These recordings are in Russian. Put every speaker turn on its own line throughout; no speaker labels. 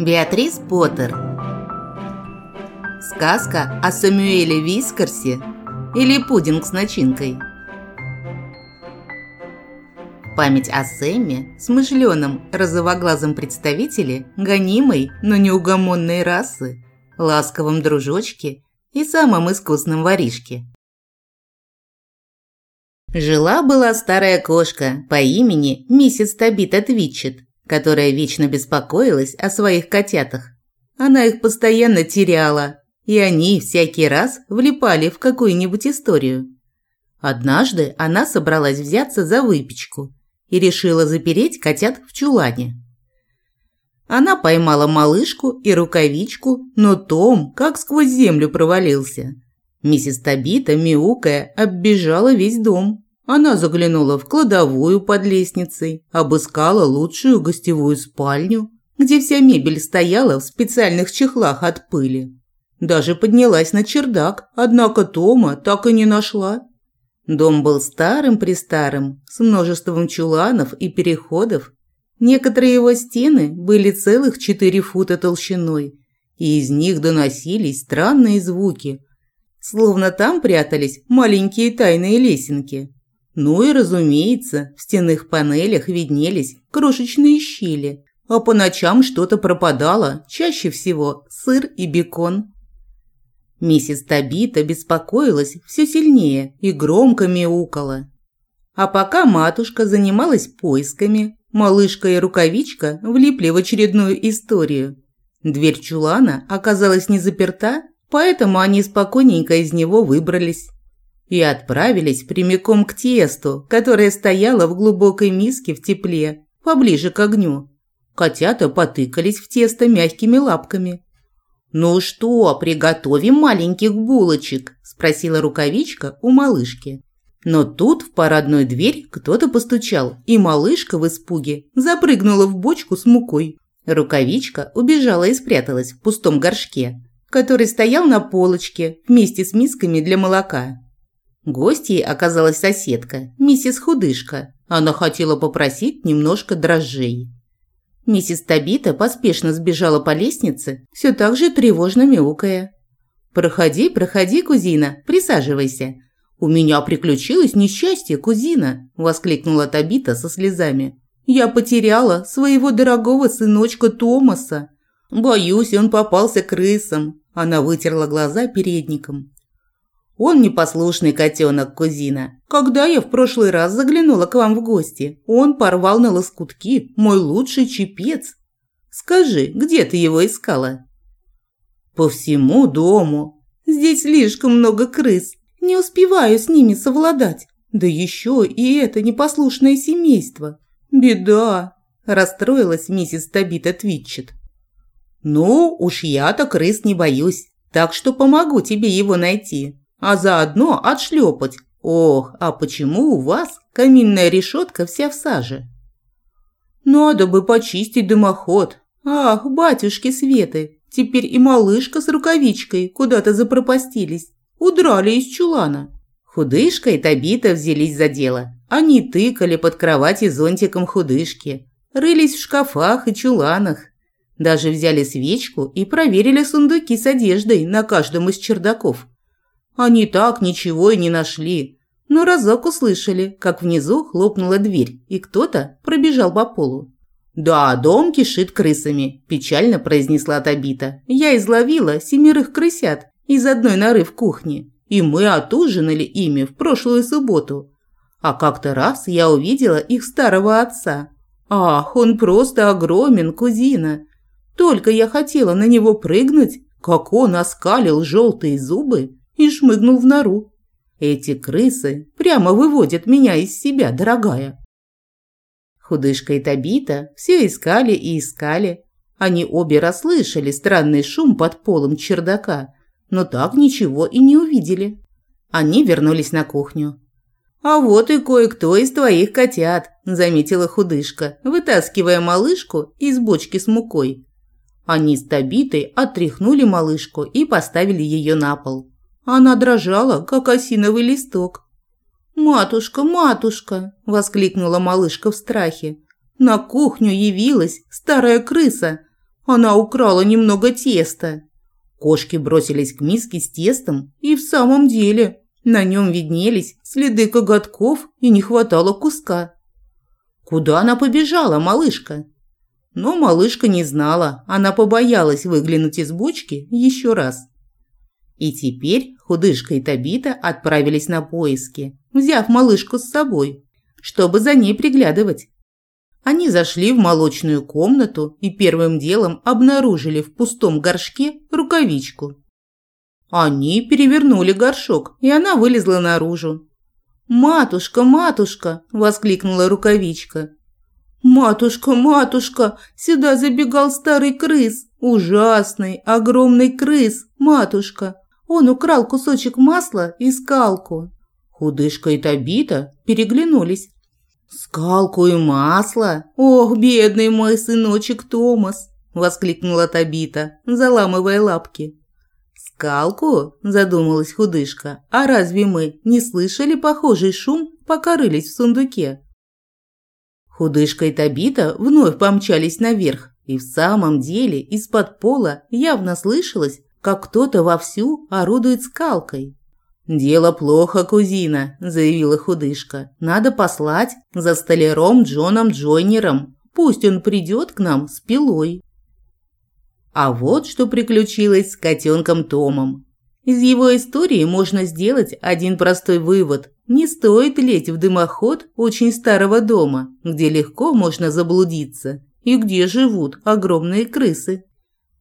Беатрис Поттер. Сказка о Самуэле Вискарсе или пудинг с начинкой. Память о Сэме, смышленом, розовоглазом представителе, гонимой, но неугомонной расы, ласковом дружочке и самом искусном воришке. Жила-была старая кошка по имени миссис Табита Твитчет, которая вечно беспокоилась о своих котятах. Она их постоянно теряла, и они всякий раз влипали в какую-нибудь историю. Однажды она собралась взяться за выпечку и решила запереть котят в чулане. Она поймала малышку и рукавичку, но Том как сквозь землю провалился. Миссис Табита, мяукая, оббежала весь дом. Она заглянула в кладовую под лестницей, обыскала лучшую гостевую спальню, где вся мебель стояла в специальных чехлах от пыли. Даже поднялась на чердак, однако Тома так и не нашла. Дом был старым-престарым, с множеством чуланов и переходов. Некоторые его стены были целых четыре фута толщиной, и из них доносились странные звуки, словно там прятались маленькие тайные лесенки. Ну и, разумеется, в стенных панелях виднелись крошечные щели, а по ночам что-то пропадало, чаще всего сыр и бекон. Миссис Табита беспокоилась все сильнее и громко мяукала. А пока матушка занималась поисками, малышка и рукавичка влипли в очередную историю. Дверь чулана оказалась не заперта, поэтому они спокойненько из него выбрались и отправились прямиком к тесту, которое стояло в глубокой миске в тепле, поближе к огню. Котята потыкались в тесто мягкими лапками. «Ну что, приготовим маленьких булочек?» – спросила рукавичка у малышки. Но тут в парадную дверь кто-то постучал, и малышка в испуге запрыгнула в бочку с мукой. Рукавичка убежала и спряталась в пустом горшке, который стоял на полочке вместе с мисками для молока. Гостьей оказалась соседка, миссис Худышка. Она хотела попросить немножко дрожжей. Миссис Табита поспешно сбежала по лестнице, все так же тревожно мяукая. «Проходи, проходи, кузина, присаживайся. У меня приключилось несчастье, кузина», – воскликнула Табита со слезами. «Я потеряла своего дорогого сыночка Томаса. Боюсь, он попался крысам». Она вытерла глаза передником. Он непослушный котенок, кузина. Когда я в прошлый раз заглянула к вам в гости, он порвал на лоскутки мой лучший чепец. Скажи, где ты его искала? По всему дому. Здесь слишком много крыс. Не успеваю с ними совладать. Да еще и это непослушное семейство. Беда. Расстроилась миссис Табита Твитчет. Ну, уж я-то крыс не боюсь, так что помогу тебе его найти а заодно отшлепать. Ох, а почему у вас каминная решетка вся в саже? Надо бы почистить дымоход. Ах, батюшки Светы, теперь и малышка с рукавичкой куда-то запропастились. Удрали из чулана. Худышка и Табита взялись за дело. Они тыкали под кровати зонтиком худышки, рылись в шкафах и чуланах. Даже взяли свечку и проверили сундуки с одеждой на каждом из чердаков. Они так ничего и не нашли. Но разок услышали, как внизу хлопнула дверь, и кто-то пробежал по полу. «Да, дом кишит крысами», – печально произнесла Табита. «Я изловила семерых крысят из одной норы в кухне, и мы отужинали ими в прошлую субботу. А как-то раз я увидела их старого отца. Ах, он просто огромен, кузина. Только я хотела на него прыгнуть, как он оскалил желтые зубы и шмыгнул в нору. Эти крысы прямо выводят меня из себя, дорогая. Худышка и Табита все искали и искали. Они обе расслышали странный шум под полом чердака, но так ничего и не увидели. Они вернулись на кухню. «А вот и кое-кто из твоих котят», – заметила худышка, вытаскивая малышку из бочки с мукой. Они с Табитой отряхнули малышку и поставили ее на пол. Она дрожала, как осиновый листок. «Матушка, матушка!» – воскликнула малышка в страхе. «На кухню явилась старая крыса. Она украла немного теста. Кошки бросились к миске с тестом, и в самом деле на нем виднелись следы коготков и не хватало куска. Куда она побежала, малышка? Но малышка не знала, она побоялась выглянуть из бочки еще раз. И теперь худышка и Табита отправились на поиски, взяв малышку с собой, чтобы за ней приглядывать. Они зашли в молочную комнату и первым делом обнаружили в пустом горшке рукавичку. Они перевернули горшок, и она вылезла наружу. «Матушка, матушка!» – воскликнула рукавичка. «Матушка, матушка, сюда забегал старый крыс, ужасный, огромный крыс, матушка. Он украл кусочек масла и скалку». Худышка и Табита переглянулись. «Скалку и масло? Ох, бедный мой сыночек Томас!» – воскликнула Табита, заламывая лапки. «Скалку?» – задумалась худышка. «А разве мы не слышали похожий шум, пока рылись в сундуке?» Худышка и Табита вновь помчались наверх, и в самом деле из-под пола явно слышалось, как кто-то вовсю орудует скалкой. «Дело плохо, кузина», – заявила худышка. «Надо послать за столяром Джоном Джойнером. Пусть он придет к нам с пилой». А вот что приключилось с котенком Томом. Из его истории можно сделать один простой вывод. Не стоит лезть в дымоход очень старого дома, где легко можно заблудиться и где живут огромные крысы.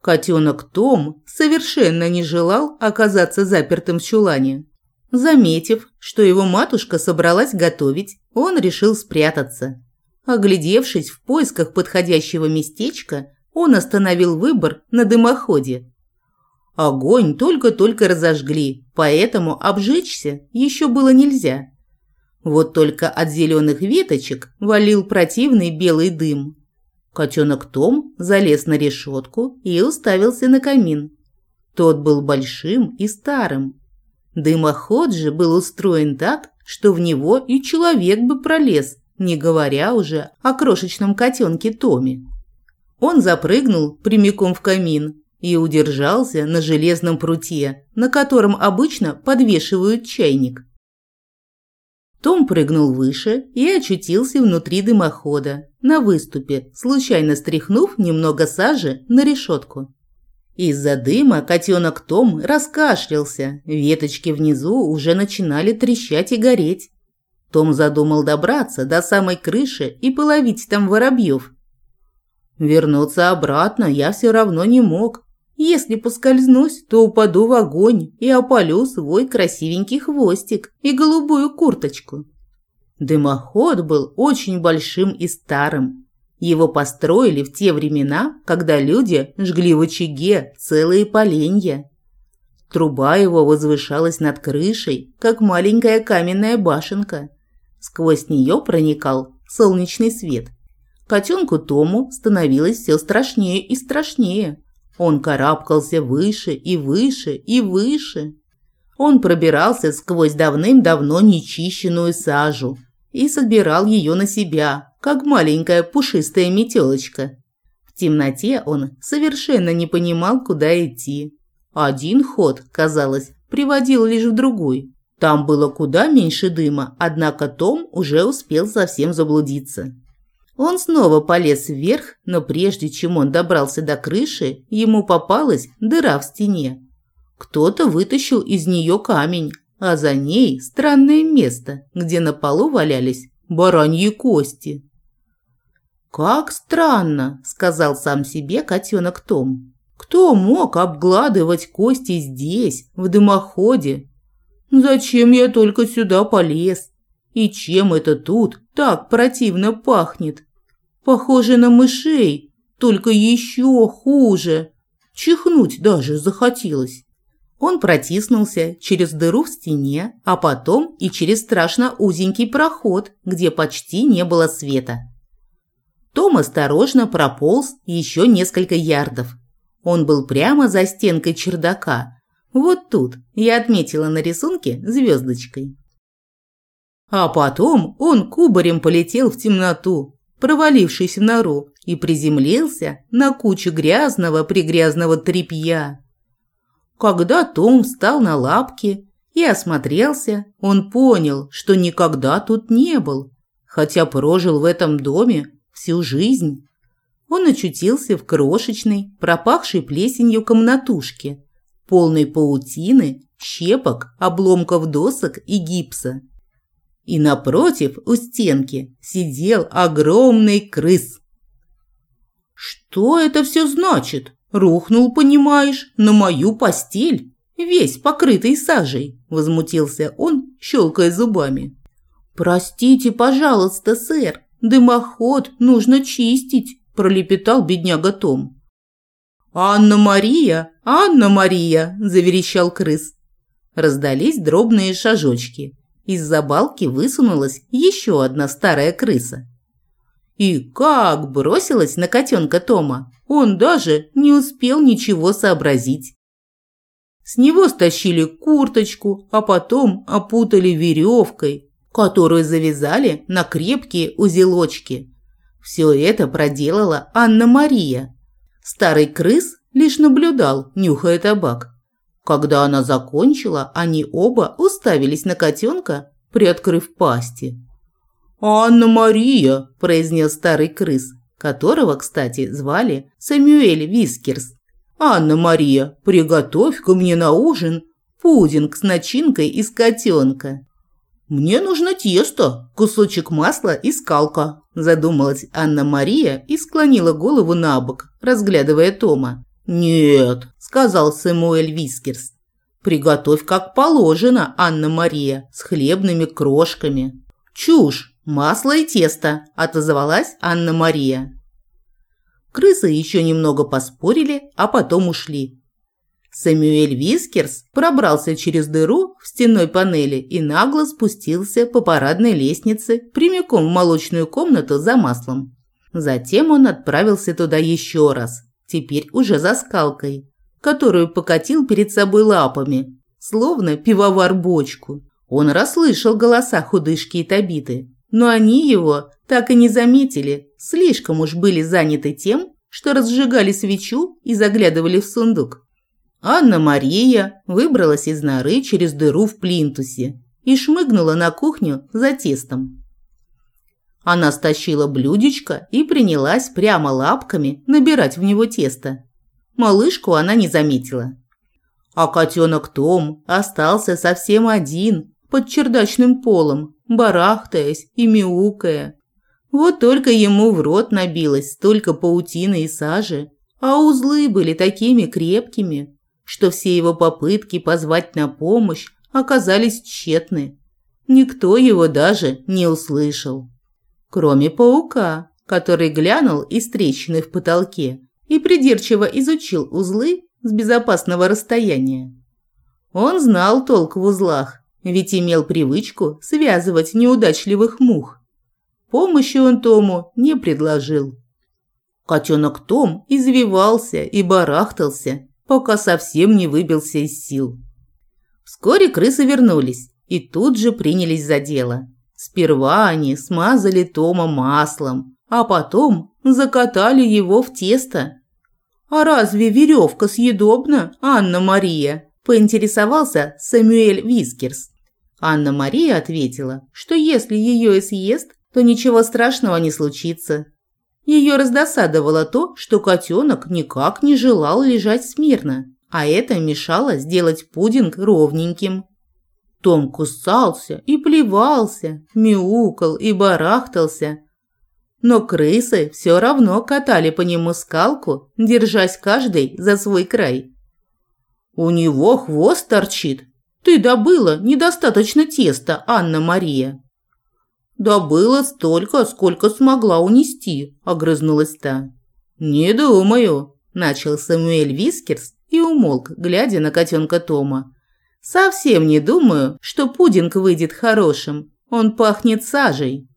Котенок Том совершенно не желал оказаться запертым в чулане. Заметив, что его матушка собралась готовить, он решил спрятаться. Оглядевшись в поисках подходящего местечка, он остановил выбор на дымоходе. Огонь только-только разожгли, поэтому обжечься еще было нельзя. Вот только от зеленых веточек валил противный белый дым. Котенок Том залез на решетку и уставился на камин. Тот был большим и старым. Дымоход же был устроен так, что в него и человек бы пролез, не говоря уже о крошечном котенке Томе. Он запрыгнул прямиком в камин и удержался на железном пруте, на котором обычно подвешивают чайник. Том прыгнул выше и очутился внутри дымохода, на выступе, случайно стряхнув немного сажи на решетку. Из-за дыма котенок Том раскашлялся, веточки внизу уже начинали трещать и гореть. Том задумал добраться до самой крыши и половить там воробьев, Вернуться обратно я все равно не мог. Если поскользнусь, то упаду в огонь и опалю свой красивенький хвостик и голубую курточку. Дымоход был очень большим и старым. Его построили в те времена, когда люди жгли в очаге целые поленья. Труба его возвышалась над крышей, как маленькая каменная башенка. Сквозь нее проникал солнечный свет – Котенку Тому становилось все страшнее и страшнее. Он карабкался выше и выше и выше. Он пробирался сквозь давным-давно нечищенную сажу и собирал ее на себя, как маленькая пушистая метелочка. В темноте он совершенно не понимал, куда идти. Один ход, казалось, приводил лишь в другой. Там было куда меньше дыма, однако Том уже успел совсем заблудиться. Он снова полез вверх, но прежде чем он добрался до крыши, ему попалась дыра в стене. Кто-то вытащил из нее камень, а за ней странное место, где на полу валялись бараньи кости. «Как странно», – сказал сам себе котенок Том. «Кто мог обгладывать кости здесь, в дымоходе? Зачем я только сюда полез? И чем это тут так противно пахнет?» Похоже на мышей, только еще хуже. Чихнуть даже захотелось. Он протиснулся через дыру в стене, а потом и через страшно узенький проход, где почти не было света. Том осторожно прополз еще несколько ярдов. Он был прямо за стенкой чердака. Вот тут я отметила на рисунке звездочкой. А потом он кубарем полетел в темноту, провалившись в нору, и приземлился на кучу грязного-пригрязного тряпья. Когда Том встал на лапки и осмотрелся, он понял, что никогда тут не был, хотя прожил в этом доме всю жизнь. Он очутился в крошечной, пропахшей плесенью комнатушке, полной паутины, щепок, обломков досок и гипса. И напротив, у стенки, сидел огромный крыс. «Что это все значит?» Рухнул, понимаешь, на мою постель, весь покрытый сажей, возмутился он, щелкая зубами. Простите, пожалуйста, сэр, дымоход нужно чистить, пролепетал бедняга Том. Анна-Мария, Анна-Мария, заверещал крыс. Раздались дробные шажочки. Из-за балки высунулась еще одна старая крыса. И как бросилась на котенка Тома, он даже не успел ничего сообразить. С него стащили курточку, а потом опутали веревкой, которую завязали на крепкие узелочки. Все это проделала Анна-Мария. Старый крыс лишь наблюдал, нюхая табак. Когда она закончила, они оба уставились на котенка, приоткрыв пасти. «Анна-Мария», – произнес старый крыс, которого, кстати, звали Сэмюэль Вискерс. «Анна-Мария, приготовь-ка мне на ужин пудинг с начинкой из котенка». «Мне нужно тесто, кусочек масла и скалка», – задумалась Анна-Мария и склонила голову на бок, разглядывая Тома. «Нет», – сказал Сэмуэль Вискерс. «Приготовь как положено, Анна-Мария, с хлебными крошками». «Чушь! Масло и тесто!» – отозвалась Анна-Мария. Крысы еще немного поспорили, а потом ушли. Сэмюэль Вискерс пробрался через дыру в стенной панели и нагло спустился по парадной лестнице прямиком в молочную комнату за маслом. Затем он отправился туда еще раз, теперь уже за скалкой, которую покатил перед собой лапами, словно пивовар бочку. Он расслышал голоса худышки и Табиты, но они его так и не заметили, слишком уж были заняты тем, что разжигали свечу и заглядывали в сундук. Анна-Мария выбралась из норы через дыру в плинтусе и шмыгнула на кухню за тестом. Она стащила блюдечко и принялась прямо лапками набирать в него тесто. Малышку она не заметила. А котенок Том остался совсем один под чердачным полом, барахтаясь и мяукая. Вот только ему в рот набилось столько паутины и сажи, а узлы были такими крепкими, что все его попытки позвать на помощь оказались тщетны. Никто его даже не услышал. Кроме паука, который глянул из трещины в потолке и придирчиво изучил узлы с безопасного расстояния. Он знал толк в узлах ведь имел привычку связывать неудачливых мух. Помощи он Тому не предложил. Котенок Том извивался и барахтался, пока совсем не выбился из сил. Вскоре крысы вернулись и тут же принялись за дело. Сперва они смазали Тома маслом, а потом закатали его в тесто. «А разве веревка съедобна, Анна-Мария?» поинтересовался Сэмюэль Вискерс. Анна-Мария ответила, что если ее и съест, то ничего страшного не случится. Ее раздосадовало то, что котенок никак не желал лежать смирно, а это мешало сделать пудинг ровненьким. Том кусался и плевался, мяукал и барахтался, но крысы все равно катали по нему скалку, держась каждый за свой край. «У него хвост торчит. Ты добыла недостаточно теста, Анна-Мария». «Добыла столько, сколько смогла унести», – огрызнулась та. «Не думаю», – начал Самуэль Вискерс и умолк, глядя на котенка Тома. «Совсем не думаю, что пудинг выйдет хорошим. Он пахнет сажей».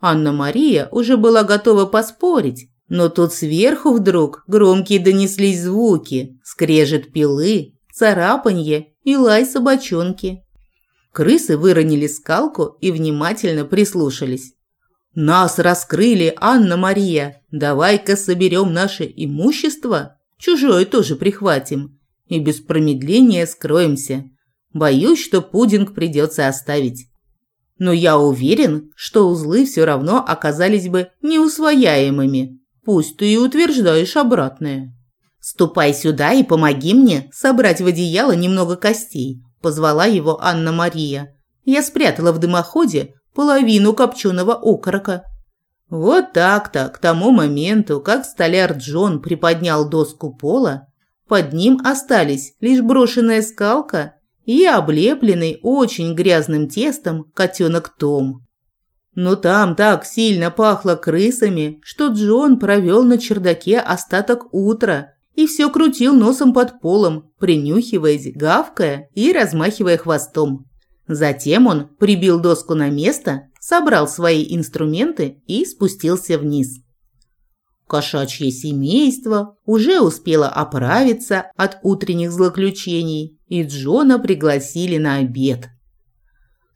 Анна-Мария уже была готова поспорить, но тут сверху вдруг громкие донеслись звуки, скрежет пилы, царапанье и лай собачонки. Крысы выронили скалку и внимательно прислушались. Нас раскрыли, Анна-Мария. Давай-ка соберем наше имущество, чужое тоже прихватим и без промедления скроемся. Боюсь, что пудинг придется оставить. Но я уверен, что узлы все равно оказались бы неусвояемыми. Пусть ты и утверждаешь обратное. «Ступай сюда и помоги мне собрать в одеяло немного костей», – позвала его Анна-Мария. Я спрятала в дымоходе половину копченого окорока. Вот так-то, к тому моменту, как столяр Джон приподнял доску пола, под ним остались лишь брошенная скалка и облепленный очень грязным тестом котенок Том. Но там так сильно пахло крысами, что Джон провел на чердаке остаток утра и все крутил носом под полом, принюхиваясь, гавкая и размахивая хвостом. Затем он прибил доску на место, собрал свои инструменты и спустился вниз. Кошачье семейство уже успело оправиться от утренних злоключений, и Джона пригласили на обед.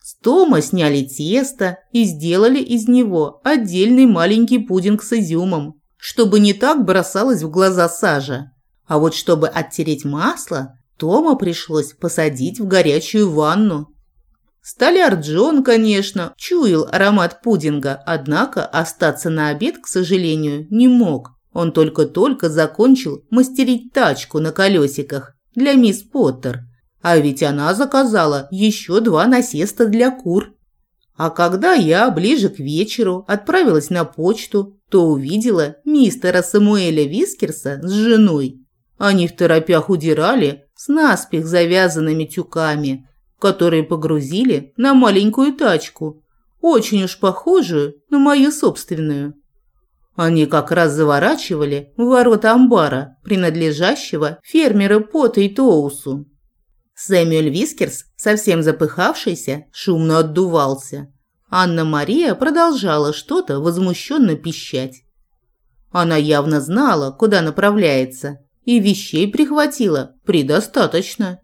С Тома сняли тесто и сделали из него отдельный маленький пудинг с изюмом, чтобы не так бросалось в глаза сажа. А вот чтобы оттереть масло, Тома пришлось посадить в горячую ванну. Столяр Джон, конечно, чуял аромат пудинга, однако остаться на обед, к сожалению, не мог. Он только-только закончил мастерить тачку на колесиках для мисс Поттер, а ведь она заказала еще два насеста для кур. А когда я ближе к вечеру отправилась на почту, то увидела мистера Самуэля Вискерса с женой. Они в торопях удирали с наспех завязанными тюками – которые погрузили на маленькую тачку, очень уж похожую на мою собственную. Они как раз заворачивали в ворота амбара, принадлежащего фермеру Потатоусу. Сэмюэль Вискерс, совсем запыхавшийся, шумно отдувался. Анна-Мария продолжала что-то возмущенно пищать. Она явно знала, куда направляется, и вещей прихватила предостаточно.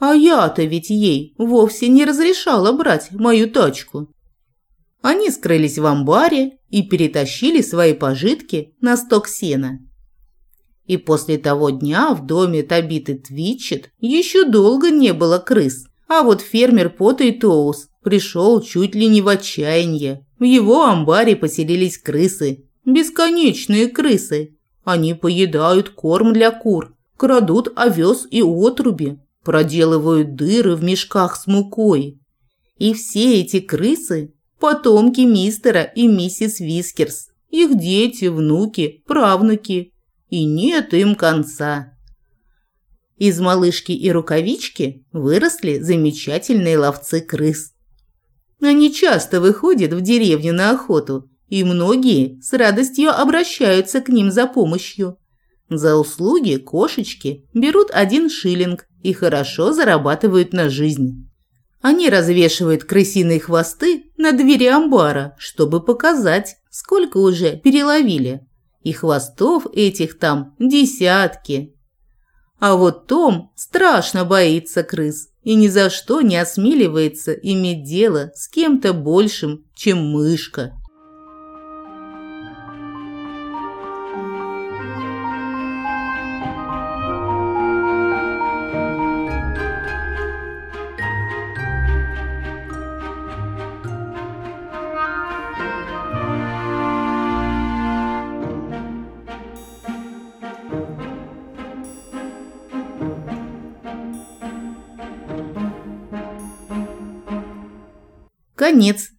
А я-то ведь ей вовсе не разрешала брать мою тачку. Они скрылись в амбаре и перетащили свои пожитки на сток сена. И после того дня в доме Табиты Твитчет еще долго не было крыс. А вот фермер Поттей Тоус пришел чуть ли не в отчаяние. В его амбаре поселились крысы. Бесконечные крысы. Они поедают корм для кур, крадут овес и отруби, проделывают дыры в мешках с мукой. И все эти крысы – потомки мистера и миссис Вискерс, их дети, внуки, правнуки. И нет им конца. Из малышки и рукавички выросли замечательные ловцы крыс. Они часто выходят в деревню на охоту, и многие с радостью обращаются к ним за помощью. За услуги кошечки берут один шиллинг, и хорошо зарабатывают на жизнь. Они развешивают крысиные хвосты на двери амбара, чтобы показать, сколько уже переловили. И хвостов этих там десятки. А вот Том страшно боится крыс и ни за что не осмеливается иметь дело с кем-то большим, чем мышка. Конец